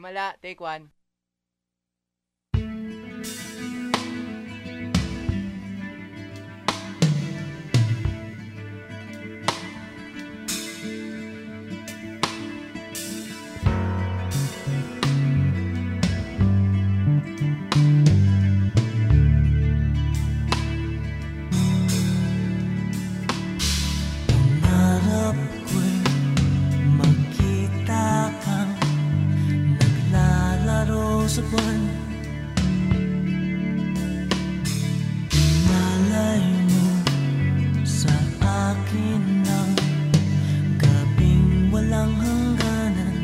Himala, take one. Sa buwan Malay mo sa akin ng gabing walang hangganan.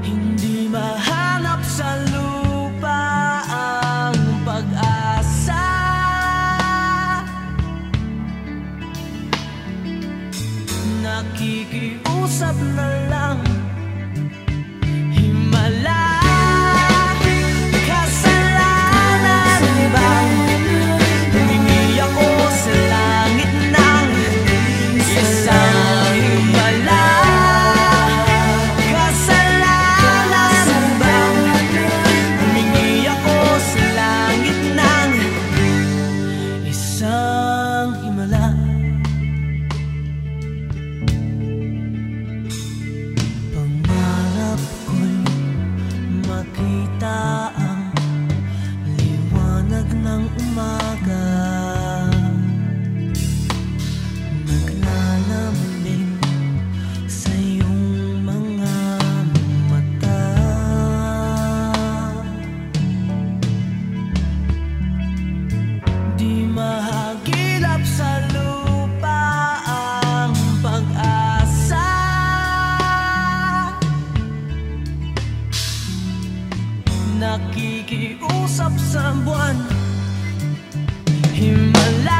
Hindi mahanap sa lupa ang pag-asa. Nakikiusap na nakikiusap sa buwan. Himala